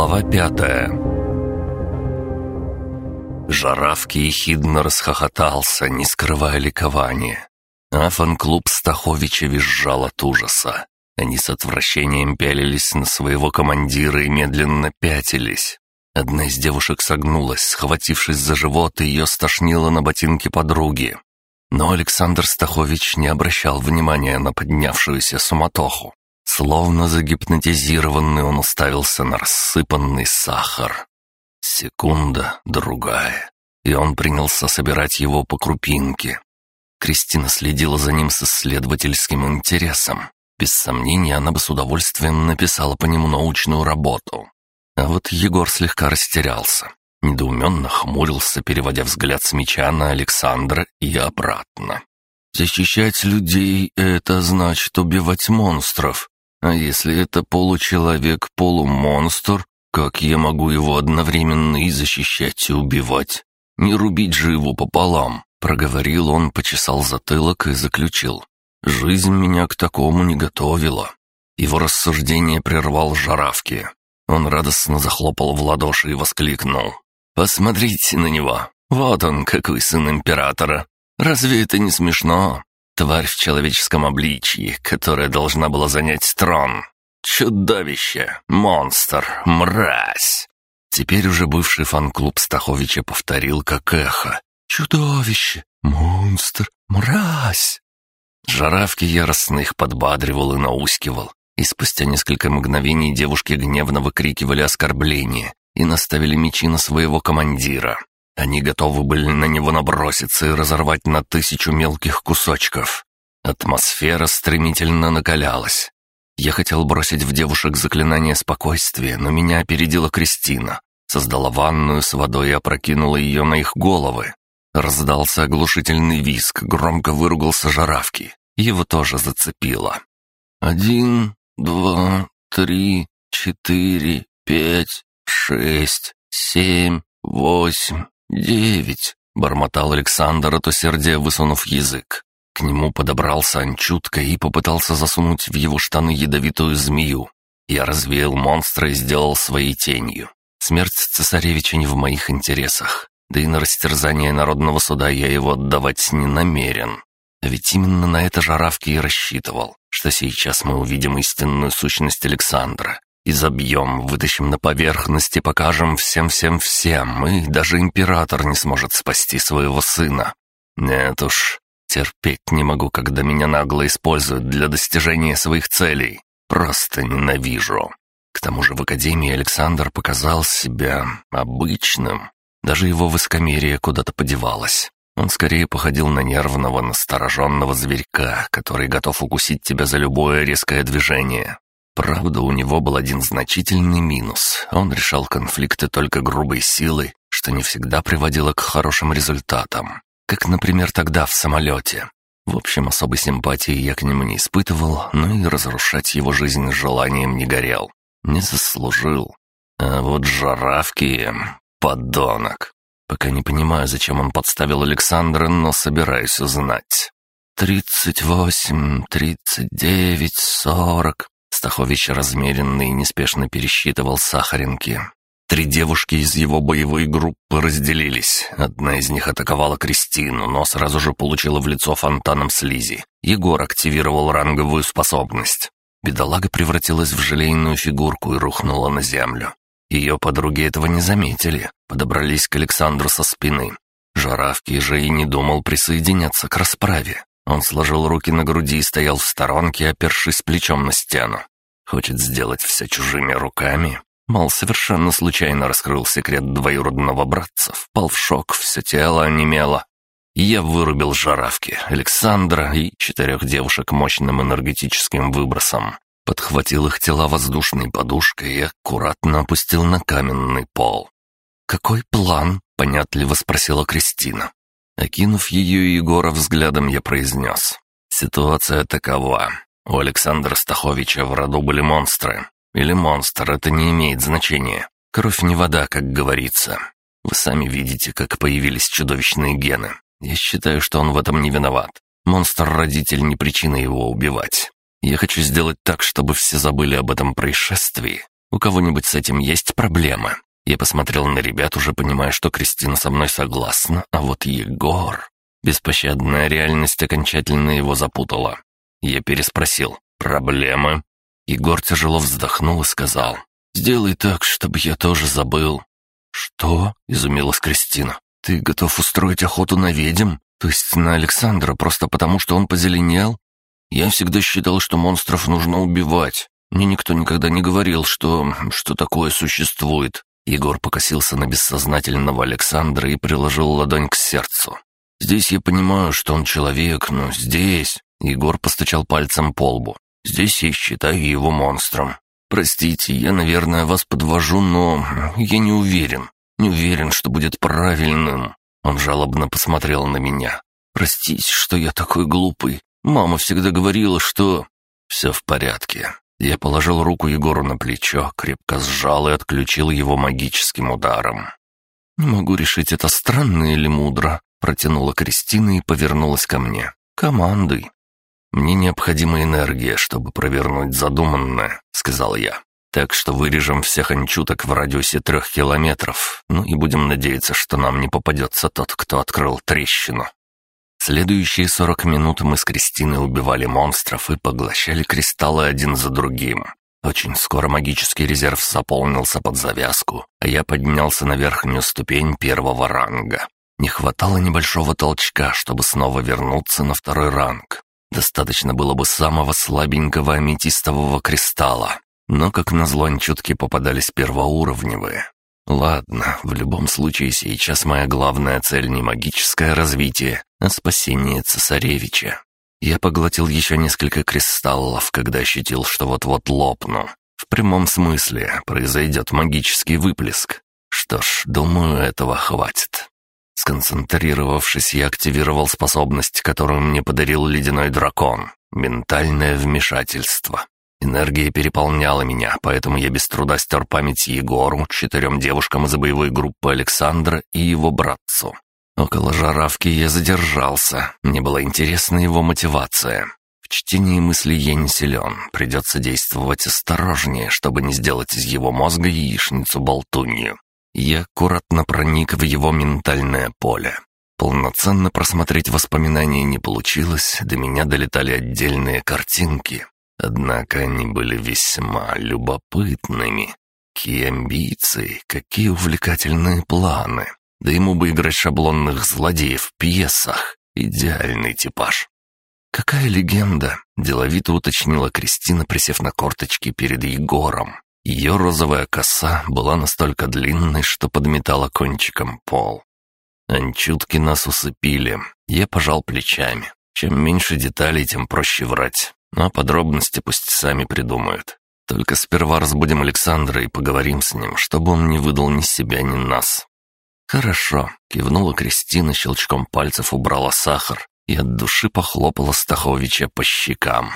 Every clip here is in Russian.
Глава пятая Жаравки ехидно расхохотался, не скрывая ликования. А фан-клуб Стаховича визжал от ужаса. Они с отвращением пялились на своего командира и медленно пятились. Одна из девушек согнулась, схватившись за живот, и ее стошнило на ботинке подруги. Но Александр Стахович не обращал внимания на поднявшуюся суматоху. Словно загипнотизированный он уставился на рассыпанный сахар. Секунда, другая, и он принялся собирать его по крупинке. Кристина следила за ним с исследовательским интересом. Без сомнения, она бы с удовольствием написала по нему научную работу. А вот Егор слегка растерялся. Недоуменно хмурился, переводя взгляд с меча на Александра и обратно. «Защищать людей — это значит убивать монстров. А если это получеловек-полумонстр, как я могу его одновременно и защищать, и убивать? Не рубить же его пополам!» Проговорил он, почесал затылок и заключил. «Жизнь меня к такому не готовила». Его рассуждение прервал Жаравки. Он радостно захлопал в ладоши и воскликнул. «Посмотрите на него! Вот он, какой сын императора! Разве это не смешно? Тварь в человеческом обличье, которая должна была занять трон. Чудовище! Монстр! Мразь!» Теперь уже бывший фан-клуб Стаховича повторил как эхо. «Чудовище! Монстр! Мразь!» Жаравки яростно их подбадривал и наускивал, и спустя несколько мгновений девушки гневно выкрикивали оскорбления и наставили мечи на своего командира. Они готовы были на него наброситься и разорвать на тысячу мелких кусочков. Атмосфера стремительно накалялась. Я хотел бросить в девушек заклинание спокойствия, но меня опередила Кристина. Создала ванную с водой и опрокинула ее на их головы. Раздался оглушительный виск, громко выругался Жаравки. Его тоже зацепило. «Один, два, три, четыре, пять, шесть, семь, восемь, девять», — бормотал Александр от усердия, высунув язык. К нему подобрался Анчутка и попытался засунуть в его штаны ядовитую змею. Я развеял монстра и сделал своей тенью. Смерть цесаревича не в моих интересах. Да и на растерзание народного суда я его отдавать не намерен. А ведь именно на это Жаравки и рассчитывал, что сейчас мы увидим истинную сущность Александра. И забьем, вытащим на поверхность и покажем всем-всем-всем, и даже император не сможет спасти своего сына. Нет уж, терпеть не могу, когда меня нагло используют для достижения своих целей. Просто ненавижу. К тому же в Академии Александр показал себя обычным. Даже его высокомерие куда-то подевалось. Он скорее походил на нервного, настороженного зверька, который готов укусить тебя за любое резкое движение. Правда, у него был один значительный минус. Он решал конфликты только грубой силой, что не всегда приводило к хорошим результатам. Как, например, тогда в самолете. В общем, особой симпатии я к нему не испытывал, но и разрушать его жизнь желанием не горел. Не заслужил. А вот жаравки... Подонок. Пока не понимаю, зачем он подставил Александра, но собираюсь узнать. «Тридцать восемь, тридцать девять, сорок...» Стахович размеренно и неспешно пересчитывал сахаринки. Три девушки из его боевой группы разделились. Одна из них атаковала Кристину, но сразу же получила в лицо фонтаном слизи. Егор активировал ранговую способность. Бедолага превратилась в желейную фигурку и рухнула на землю. Ее подруги этого не заметили, подобрались к Александру со спины. Жаравки же и не думал присоединяться к расправе. Он сложил руки на груди и стоял в сторонке, опершись плечом на стену. Хочет сделать все чужими руками. Мол, совершенно случайно раскрыл секрет двоюродного братца, впал в шок, все тело онемело. Я вырубил жаравки, Александра и четырех девушек мощным энергетическим выбросом подхватил их тела воздушной подушкой и аккуратно опустил на каменный пол. «Какой план?» — понятливо спросила Кристина. Окинув ее и Егора взглядом, я произнес. «Ситуация такова. У Александра Стаховича в роду были монстры. Или монстр, это не имеет значения. Кровь не вода, как говорится. Вы сами видите, как появились чудовищные гены. Я считаю, что он в этом не виноват. Монстр-родитель не причина его убивать. Я хочу сделать так, чтобы все забыли об этом происшествии. У кого-нибудь с этим есть проблемы?» Я посмотрел на ребят, уже понимая, что Кристина со мной согласна, а вот Егор... Беспощадная реальность окончательно его запутала. Я переспросил «Проблемы?» Егор тяжело вздохнул и сказал «Сделай так, чтобы я тоже забыл». «Что?» — изумилась Кристина. «Ты готов устроить охоту на ведьм? То есть на Александра просто потому, что он позеленел?» «Я всегда считал, что монстров нужно убивать. Мне никто никогда не говорил, что... что такое существует». Егор покосился на бессознательного Александра и приложил ладонь к сердцу. «Здесь я понимаю, что он человек, но здесь...» Егор постучал пальцем по лбу. «Здесь я считаю его монстром. Простите, я, наверное, вас подвожу, но я не уверен. Не уверен, что будет правильным». Он жалобно посмотрел на меня. «Простите, что я такой глупый. Мама всегда говорила, что...» «Все в порядке». Я положил руку Егору на плечо, крепко сжал и отключил его магическим ударом. «Не могу решить, это странно или мудро», — протянула Кристина и повернулась ко мне. «Командуй». «Мне необходима энергия, чтобы провернуть задуманное», — сказал я. «Так что вырежем всех анчуток в радиусе трех километров, ну и будем надеяться, что нам не попадется тот, кто открыл трещину». Следующие сорок минут мы с Кристиной убивали монстров и поглощали кристаллы один за другим. Очень скоро магический резерв заполнился под завязку, а я поднялся на верхнюю ступень первого ранга. Не хватало небольшого толчка, чтобы снова вернуться на второй ранг. Достаточно было бы самого слабенького аметистового кристалла. Но, как назло, анчутки попадались первоуровневые. Ладно, в любом случае сейчас моя главная цель не магическое развитие, а спасение цесаревича. Я поглотил еще несколько кристаллов, когда ощутил, что вот-вот лопну. В прямом смысле произойдет магический выплеск. Что ж, думаю, этого хватит. Сконцентрировавшись, я активировал способность, которую мне подарил ледяной дракон — ментальное вмешательство. Энергия переполняла меня, поэтому я без труда стер память Егору, четырем девушкам из боевой группы Александра и его братцу. Около жаравки я задержался, мне была интересна его мотивация. В чтении мыслей я не силен, придется действовать осторожнее, чтобы не сделать из его мозга яичницу-болтунью. Я аккуратно проник в его ментальное поле. Полноценно просмотреть воспоминания не получилось, до меня долетали отдельные картинки. Однако они были весьма любопытными. Какие амбиции, какие увлекательные планы. Да ему бы играть шаблонных злодеев в пьесах. Идеальный типаж. «Какая легенда?» – деловито уточнила Кристина, присев на корточки перед Егором. Ее розовая коса была настолько длинной, что подметала кончиком пол. Анчутки нас усыпили. Я пожал плечами. Чем меньше деталей, тем проще врать. А подробности пусть сами придумают. Только сперва разбудим Александра и поговорим с ним, чтобы он не выдал ни себя, ни нас. «Хорошо», — кивнула Кристина, щелчком пальцев убрала сахар и от души похлопала Стаховича по щекам.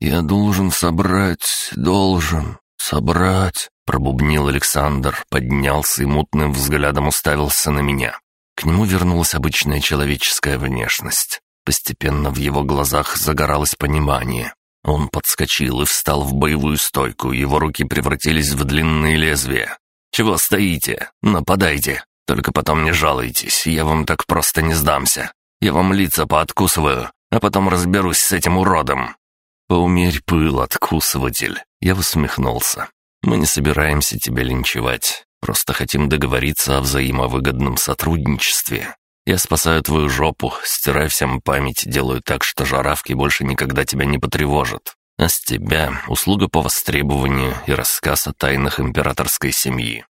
«Я должен собрать, должен, собрать», — пробубнил Александр, поднялся и мутным взглядом уставился на меня. К нему вернулась обычная человеческая внешность. Постепенно в его глазах загоралось понимание. Он подскочил и встал в боевую стойку, его руки превратились в длинные лезвия. «Чего стоите? Нападайте! Только потом не жалуйтесь, я вам так просто не сдамся. Я вам лица пооткусываю, а потом разберусь с этим уродом». «Поумерь пыл, откусыватель!» Я усмехнулся. «Мы не собираемся тебя линчевать. Просто хотим договориться о взаимовыгодном сотрудничестве. Я спасаю твою жопу, стираю всем память, делаю так, что жаравки больше никогда тебя не потревожат. А с тебя услуга по востребованию и рассказ о тайнах императорской семьи».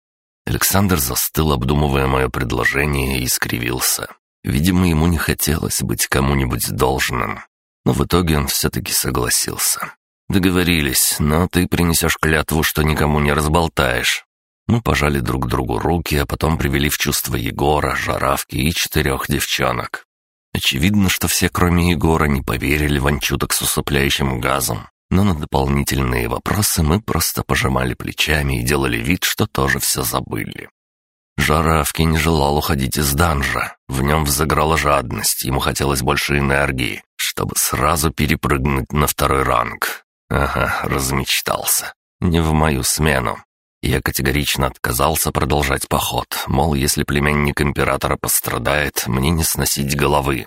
Александр застыл, обдумывая мое предложение, и скривился. Видимо, ему не хотелось быть кому-нибудь должным. Но в итоге он все-таки согласился. «Договорились, но ты принесешь клятву, что никому не разболтаешь. Мы пожали друг другу руки, а потом привели в чувство Егора, Жаравки и четырех девчонок. Очевидно, что все, кроме Егора, не поверили в анчуток с усыпляющим газом. Но на дополнительные вопросы мы просто пожимали плечами и делали вид, что тоже все забыли. Жаравки не желал уходить из данжа. В нем взыграла жадность, ему хотелось больше энергии, чтобы сразу перепрыгнуть на второй ранг. Ага, размечтался. Не в мою смену. Я категорично отказался продолжать поход, мол, если племянник императора пострадает, мне не сносить головы.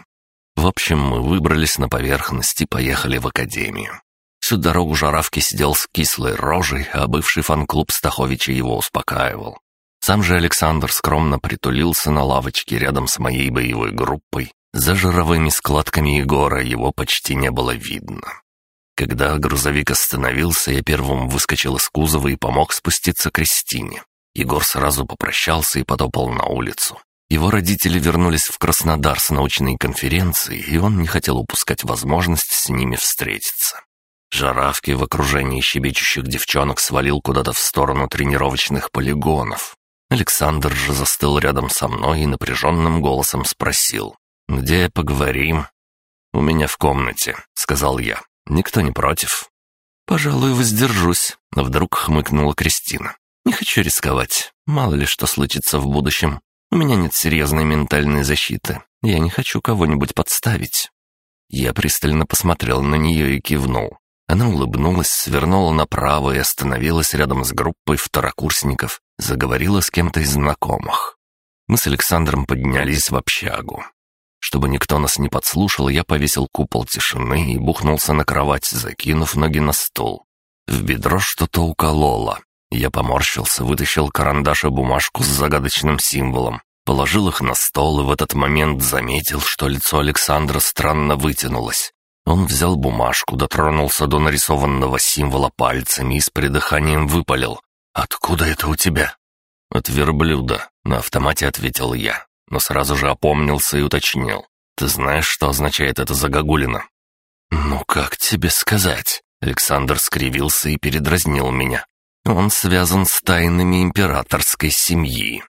В общем, мы выбрались на поверхность и поехали в академию. Всю дорогу Жаравки сидел с кислой рожей, а бывший фан-клуб Стаховича его успокаивал. Сам же Александр скромно притулился на лавочке рядом с моей боевой группой. За жировыми складками Егора его почти не было видно. Когда грузовик остановился, я первым выскочил из кузова и помог спуститься Кристине. Егор сразу попрощался и потопал на улицу. Его родители вернулись в Краснодар с научной конференции, и он не хотел упускать возможность с ними встретиться. Жаравки в окружении щебечущих девчонок свалил куда-то в сторону тренировочных полигонов. Александр же застыл рядом со мной и напряженным голосом спросил. «Где поговорим?» «У меня в комнате», — сказал я. Никто не против. «Пожалуй, воздержусь», — вдруг хмыкнула Кристина. «Не хочу рисковать. Мало ли что случится в будущем. У меня нет серьезной ментальной защиты. Я не хочу кого-нибудь подставить». Я пристально посмотрел на нее и кивнул. Она улыбнулась, свернула направо и остановилась рядом с группой второкурсников, заговорила с кем-то из знакомых. Мы с Александром поднялись в общагу. Чтобы никто нас не подслушал, я повесил купол тишины и бухнулся на кровать, закинув ноги на стол. В бедро что-то укололо. Я поморщился, вытащил карандаш и бумажку с загадочным символом, положил их на стол и в этот момент заметил, что лицо Александра странно вытянулось. Он взял бумажку, дотронулся до нарисованного символа пальцами и с придыханием выпалил. «Откуда это у тебя?» «От верблюда», — на автомате ответил я но сразу же опомнился и уточнил. «Ты знаешь, что означает это загогулина?» «Ну, как тебе сказать?» Александр скривился и передразнил меня. «Он связан с тайнами императорской семьи.